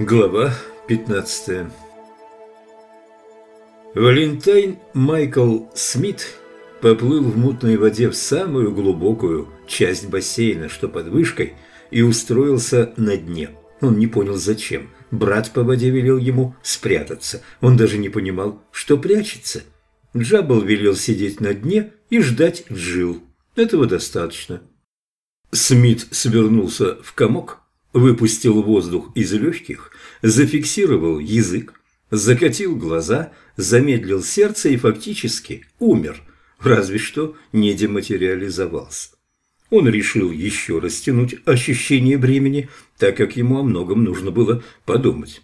Глава 15 Валентайн Майкл Смит поплыл в мутной воде в самую глубокую часть бассейна, что под вышкой, и устроился на дне. Он не понял зачем. Брат по воде велел ему спрятаться. Он даже не понимал, что прячется. Джаббл велел сидеть на дне и ждать Джил. Этого достаточно. Смит свернулся в комок, выпустил воздух из легких, зафиксировал язык, закатил глаза, замедлил сердце и фактически умер, разве что не дематериализовался. Он решил еще растянуть ощущение времени, так как ему о многом нужно было подумать.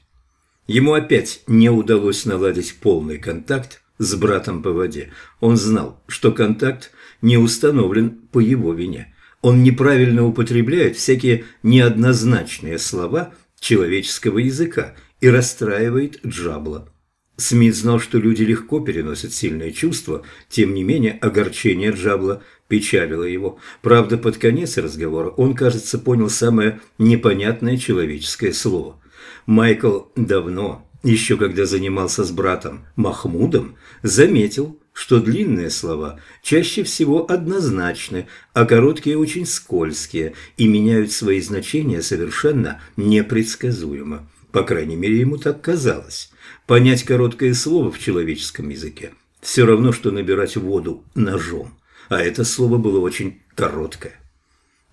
Ему опять не удалось наладить полный контакт с братом по воде. Он знал, что контакт не установлен по его вине – он неправильно употребляет всякие неоднозначные слова человеческого языка и расстраивает Джабла. Смит знал, что люди легко переносят сильные чувства, тем не менее огорчение Джабла печалило его. Правда, под конец разговора он, кажется, понял самое непонятное человеческое слово. Майкл давно, еще когда занимался с братом Махмудом, заметил, что длинные слова чаще всего однозначны, а короткие очень скользкие и меняют свои значения совершенно непредсказуемо. По крайней мере, ему так казалось. Понять короткое слово в человеческом языке все равно, что набирать воду ножом, а это слово было очень короткое.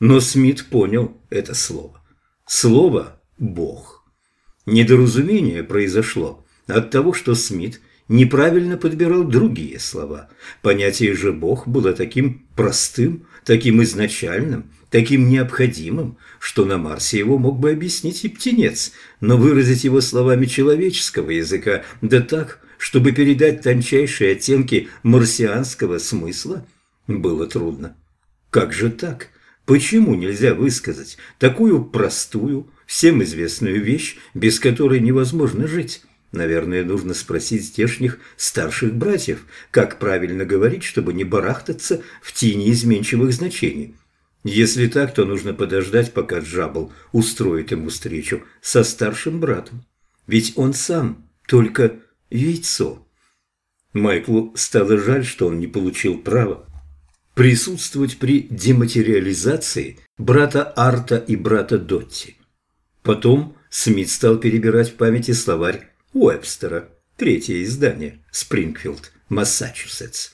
Но Смит понял это слово. Слово «Бог». Недоразумение произошло от того, что Смит – неправильно подбирал другие слова. Понятие же «Бог» было таким простым, таким изначальным, таким необходимым, что на Марсе его мог бы объяснить и птенец, но выразить его словами человеческого языка, да так, чтобы передать тончайшие оттенки марсианского смысла, было трудно. Как же так? Почему нельзя высказать такую простую, всем известную вещь, без которой невозможно жить? Наверное, нужно спросить здешних старших братьев, как правильно говорить, чтобы не барахтаться в тени изменчивых значений. Если так, то нужно подождать, пока Джабл устроит ему встречу со старшим братом. Ведь он сам только яйцо. Майклу стало жаль, что он не получил права присутствовать при дематериализации брата Арта и брата Дотти. Потом Смит стал перебирать в памяти словарь Уэбстера, третье издание, Спрингфилд, Массачусетс.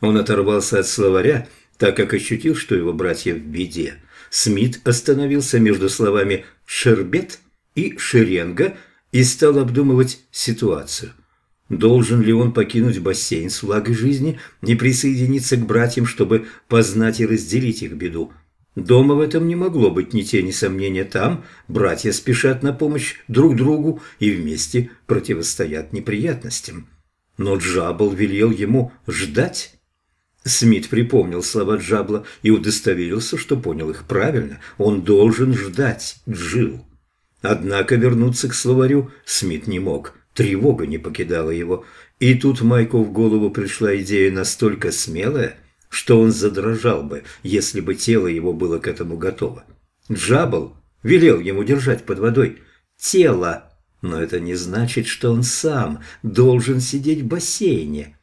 Он оторвался от словаря, так как ощутил, что его братья в беде. Смит остановился между словами «шербет» и «шеренга» и стал обдумывать ситуацию. Должен ли он покинуть бассейн с влагой жизни, не присоединиться к братьям, чтобы познать и разделить их беду? Дома в этом не могло быть ни тени сомнения. Там братья спешат на помощь друг другу и вместе противостоят неприятностям. Но Джабл велел ему ждать. Смит припомнил слова Джабла и удостоверился, что понял их правильно. Он должен ждать Джил. Однако вернуться к словарю Смит не мог. Тревога не покидала его. И тут Майку в голову пришла идея настолько смелая, что он задрожал бы, если бы тело его было к этому готово. Джабл велел ему держать под водой тело, но это не значит, что он сам должен сидеть в бассейне.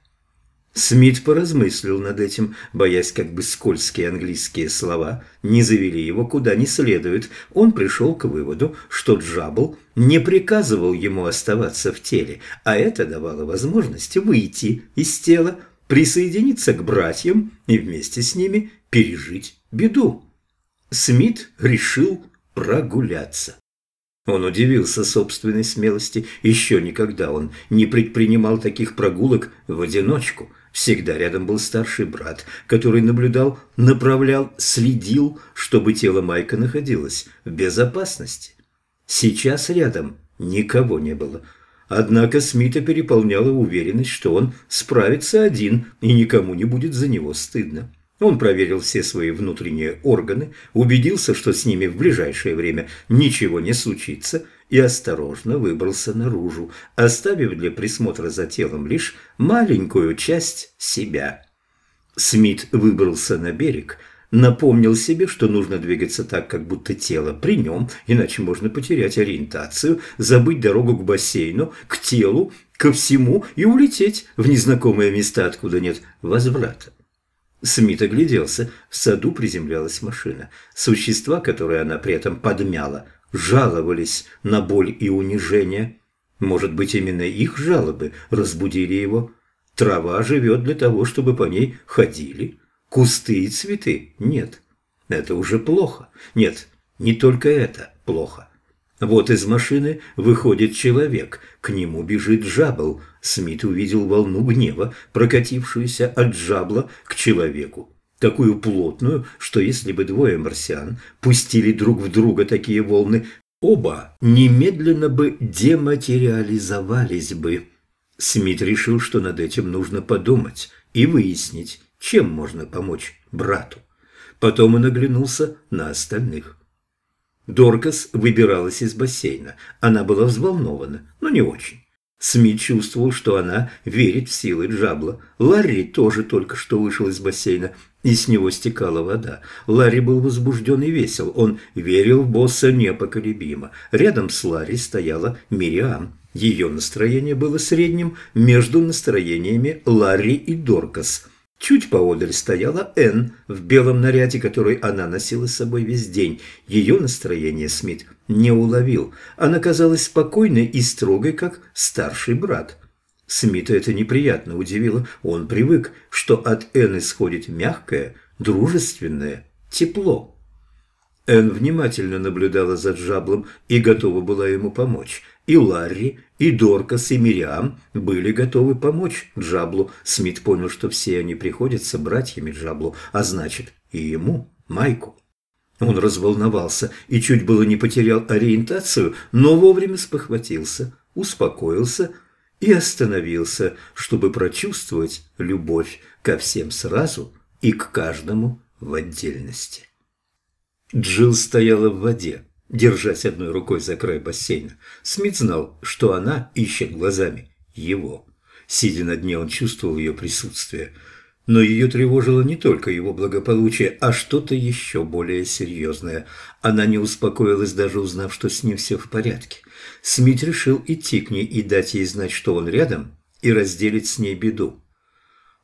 Смит поразмыслил над этим, боясь, как бы скользкие английские слова не завели его куда не следует. Он пришел к выводу, что Джабл не приказывал ему оставаться в теле, а это давало возможность выйти из тела, присоединиться к братьям и вместе с ними пережить беду. Смит решил прогуляться. Он удивился собственной смелости. Еще никогда он не предпринимал таких прогулок в одиночку. Всегда рядом был старший брат, который наблюдал, направлял, следил, чтобы тело Майка находилось в безопасности. Сейчас рядом никого не было. Однако Смита переполняла уверенность, что он справится один и никому не будет за него стыдно. Он проверил все свои внутренние органы, убедился, что с ними в ближайшее время ничего не случится, и осторожно выбрался наружу, оставив для присмотра за телом лишь маленькую часть себя. Смит выбрался на берег, напомнил себе, что нужно двигаться так, как будто тело при нем, иначе можно потерять ориентацию, забыть дорогу к бассейну, к телу, ко всему и улететь в незнакомые места, откуда нет возврата. Смит огляделся. В саду приземлялась машина. Существа, которые она при этом подмяла, жаловались на боль и унижение. Может быть, именно их жалобы разбудили его. Трава живет для того, чтобы по ней ходили. Кусты и цветы нет. Это уже плохо. Нет, не только это плохо. Вот из машины выходит человек, к нему бежит Джабл. Смит увидел волну гнева, прокатившуюся от Джабла к человеку. Такую плотную, что если бы двое марсиан пустили друг в друга такие волны, оба немедленно бы дематериализовались бы. Смит решил, что над этим нужно подумать и выяснить, чем можно помочь брату. Потом он оглянулся на остальных. Доркас выбиралась из бассейна. Она была взволнована, но не очень. Смит чувствовал, что она верит в силы Джабла. Ларри тоже только что вышел из бассейна, и с него стекала вода. Ларри был возбужден и весел. Он верил в босса непоколебимо. Рядом с Ларри стояла Мириам. Ее настроение было средним между настроениями Ларри и Доркас. Чуть поодаль стояла Энн в белом наряде, который она носила с собой весь день. Ее настроение Смит не уловил. Она казалась спокойной и строгой, как старший брат. Смита это неприятно удивило. Он привык, что от Энн исходит мягкое, дружественное тепло. Энн внимательно наблюдала за Джаблом и готова была ему помочь. И Ларри, и Доркас, и Мириам были готовы помочь Джаблу. Смит понял, что все они приходятся братьями Джаблу, а значит и ему, Майку. Он разволновался и чуть было не потерял ориентацию, но вовремя спохватился, успокоился и остановился, чтобы прочувствовать любовь ко всем сразу и к каждому в отдельности. Джилл стояла в воде держась одной рукой за край бассейна. Смит знал, что она ищет глазами его. Сидя на дне, он чувствовал ее присутствие. Но ее тревожило не только его благополучие, а что-то еще более серьезное. Она не успокоилась, даже узнав, что с ним все в порядке. Смит решил идти к ней и дать ей знать, что он рядом, и разделить с ней беду.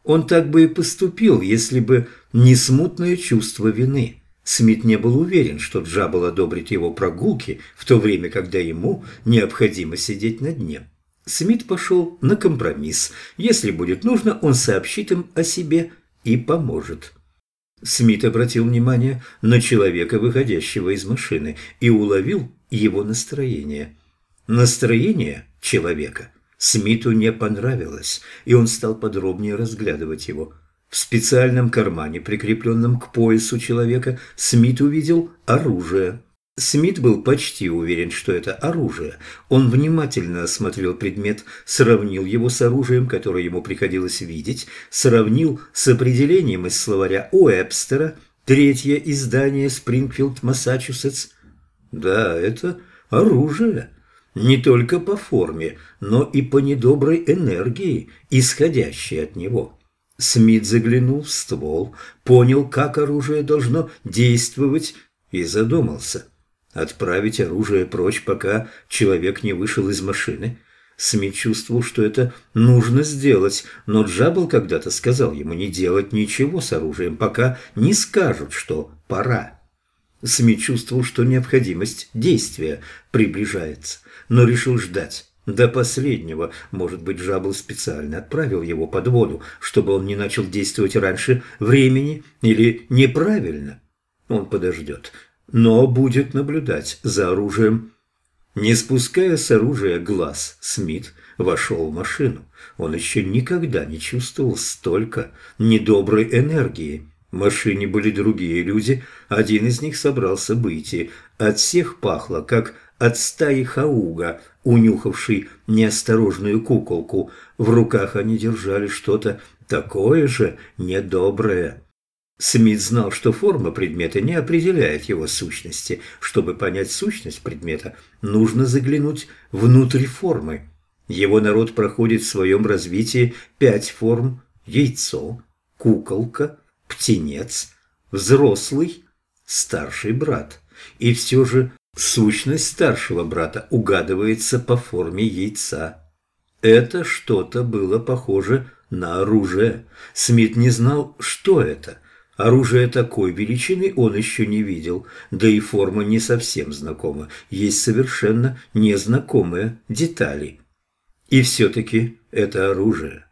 Он так бы и поступил, если бы не смутное чувство вины – Смит не был уверен, что Джабл одобрит его прогулки в то время, когда ему необходимо сидеть на дне. Смит пошел на компромисс. Если будет нужно, он сообщит им о себе и поможет. Смит обратил внимание на человека, выходящего из машины, и уловил его настроение. Настроение человека Смиту не понравилось, и он стал подробнее разглядывать его – в специальном кармане, прикрепленном к поясу человека, Смит увидел оружие. Смит был почти уверен, что это оружие. Он внимательно осмотрел предмет, сравнил его с оружием, которое ему приходилось видеть, сравнил с определением из словаря Уэбстера, третье издание Спрингфилд, Массачусетс. Да, это оружие. Не только по форме, но и по недоброй энергии, исходящей от него. Смит заглянул в ствол, понял, как оружие должно действовать, и задумался. Отправить оружие прочь, пока человек не вышел из машины. Смит чувствовал, что это нужно сделать, но Джабл когда-то сказал ему не делать ничего с оружием, пока не скажут, что пора. Смит чувствовал, что необходимость действия приближается, но решил ждать. До последнего, может быть, Жабл специально отправил его под воду, чтобы он не начал действовать раньше времени или неправильно. Он подождет, но будет наблюдать за оружием. Не спуская с оружия глаз, Смит вошел в машину. Он еще никогда не чувствовал столько недоброй энергии. В машине были другие люди, один из них собрался выйти. От всех пахло, как от стаи хауга, унюхавший неосторожную куколку. В руках они держали что-то такое же недоброе. Смит знал, что форма предмета не определяет его сущности. Чтобы понять сущность предмета, нужно заглянуть внутрь формы. Его народ проходит в своем развитии пять форм – яйцо, куколка, птенец, взрослый, старший брат. И все же сущность старшего брата угадывается по форме яйца. Это что-то было похоже на оружие. Смит не знал, что это. Оружие такой величины он еще не видел, да и форма не совсем знакома. Есть совершенно незнакомые детали. И все-таки это оружие.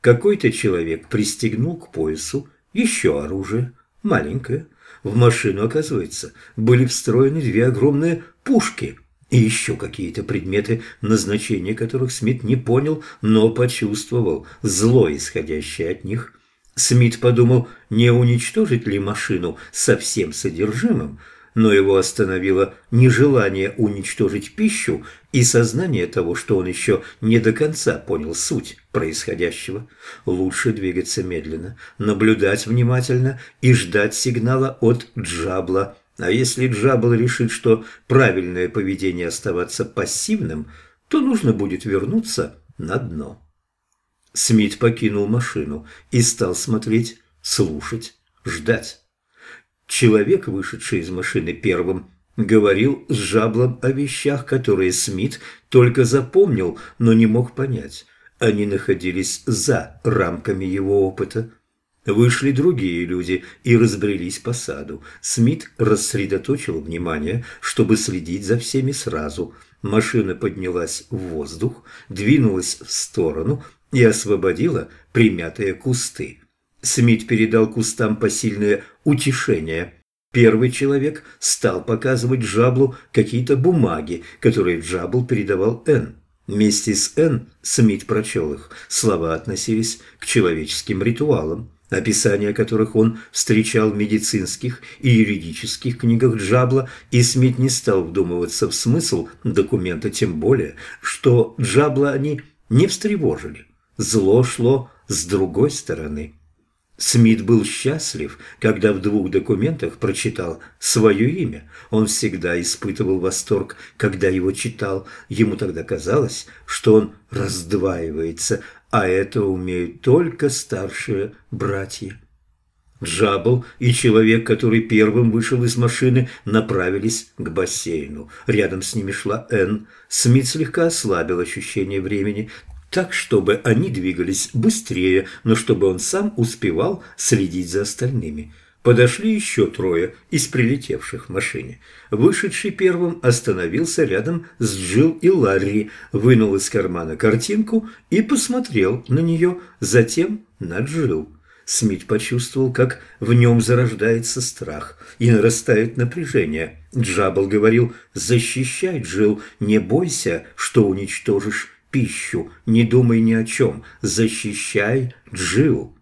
Какой-то человек пристегнул к поясу еще оружие, маленькое. В машину, оказывается, были встроены две огромные пушки и еще какие-то предметы, назначение которых Смит не понял, но почувствовал зло, исходящее от них. Смит подумал, не уничтожить ли машину со всем содержимым, но его остановило нежелание уничтожить пищу и сознание того, что он еще не до конца понял суть происходящего. Лучше двигаться медленно, наблюдать внимательно и ждать сигнала от Джабла. А если Джабл решит, что правильное поведение оставаться пассивным, то нужно будет вернуться на дно. Смит покинул машину и стал смотреть, слушать, ждать. Человек, вышедший из машины первым, говорил с Жаблом о вещах, которые Смит только запомнил, но не мог понять. Они находились за рамками его опыта. Вышли другие люди и разбрелись по саду. Смит рассредоточил внимание, чтобы следить за всеми сразу. Машина поднялась в воздух, двинулась в сторону и освободила примятые кусты. Смит передал кустам посильное утешение. Первый человек стал показывать Джаблу какие-то бумаги, которые Джабл передавал Н. Вместе с Н Смит прочел их. Слова относились к человеческим ритуалам, описания которых он встречал в медицинских и юридических книгах Джабла, и Смит не стал вдумываться в смысл документа, тем более, что Джабла они не встревожили. Зло шло с другой стороны. Смит был счастлив, когда в двух документах прочитал свое имя. Он всегда испытывал восторг, когда его читал. Ему тогда казалось, что он раздваивается, а это умеют только старшие братья. Джабл и человек, который первым вышел из машины, направились к бассейну. Рядом с ними шла Энн. Смит слегка ослабил ощущение времени так, чтобы они двигались быстрее, но чтобы он сам успевал следить за остальными. Подошли еще трое из прилетевших в машине. Вышедший первым остановился рядом с Джилл и Ларри, вынул из кармана картинку и посмотрел на нее, затем на Джилл. Смит почувствовал, как в нем зарождается страх и нарастает напряжение. Джабл говорил «Защищай, Джилл, не бойся, что уничтожишь пищу, не думай ни о чем, защищай Джил.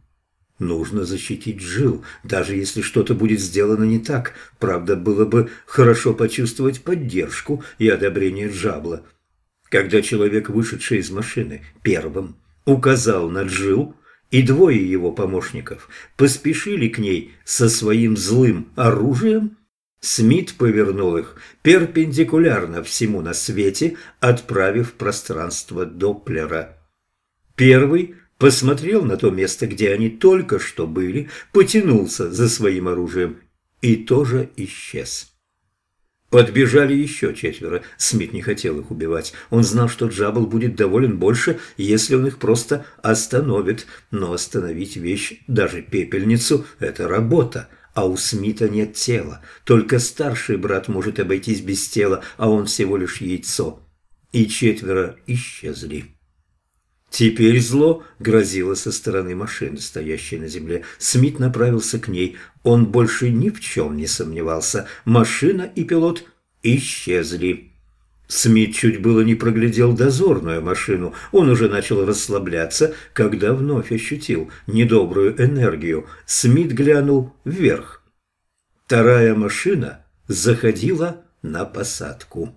Нужно защитить Джил, даже если что-то будет сделано не так. Правда, было бы хорошо почувствовать поддержку и одобрение Джабла. Когда человек, вышедший из машины, первым указал на Джил, и двое его помощников поспешили к ней со своим злым оружием, Смит повернул их перпендикулярно всему на свете, отправив пространство Доплера. Первый посмотрел на то место, где они только что были, потянулся за своим оружием и тоже исчез. Подбежали еще четверо. Смит не хотел их убивать. Он знал, что Джабл будет доволен больше, если он их просто остановит. Но остановить вещь, даже пепельницу, – это работа а у Смита нет тела. Только старший брат может обойтись без тела, а он всего лишь яйцо. И четверо исчезли. Теперь зло грозило со стороны машины, стоящей на земле. Смит направился к ней. Он больше ни в чем не сомневался. Машина и пилот исчезли. Смит чуть было не проглядел дозорную машину. Он уже начал расслабляться, когда вновь ощутил недобрую энергию. Смит глянул вверх. Вторая машина заходила на посадку.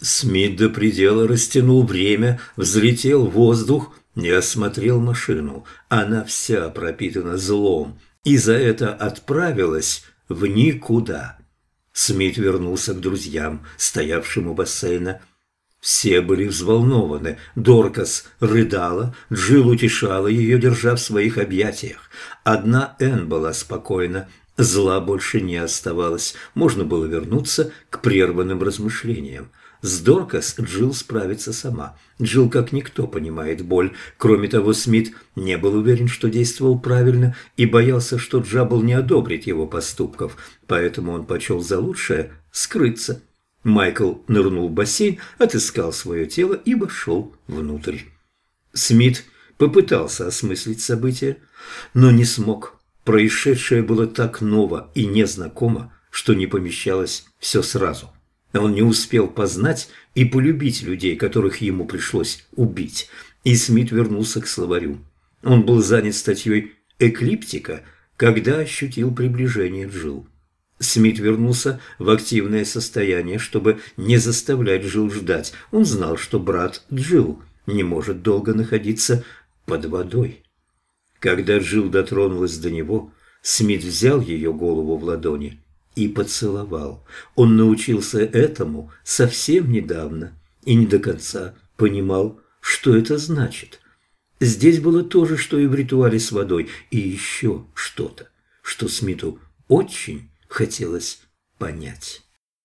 Смит до предела растянул время, взлетел в воздух и осмотрел машину. Она вся пропитана злом и за это отправилась в никуда. Смит вернулся к друзьям, стоявшим у бассейна. Все были взволнованы. Доркас рыдала, Джилл утешала ее, держа в своих объятиях. Одна Энн была спокойна, зла больше не оставалось. Можно было вернуться к прерванным размышлениям. С Доркас Джилл справится сама. Джилл как никто понимает боль. Кроме того, Смит не был уверен, что действовал правильно, и боялся, что Джабл не одобрит его поступков, поэтому он почел за лучшее скрыться. Майкл нырнул в бассейн, отыскал свое тело и вошел внутрь. Смит попытался осмыслить события, но не смог. Происшедшее было так ново и незнакомо, что не помещалось все сразу. Он не успел познать и полюбить людей, которых ему пришлось убить, и Смит вернулся к словарю. Он был занят статьей «Эклиптика», когда ощутил приближение Джилл. Смит вернулся в активное состояние, чтобы не заставлять Джилл ждать. Он знал, что брат Джилл не может долго находиться под водой. Когда Джилл дотронулась до него, Смит взял ее голову в ладони и поцеловал. Он научился этому совсем недавно и не до конца понимал, что это значит. Здесь было то же, что и в ритуале с водой, и еще что-то, что Смиту очень хотелось понять.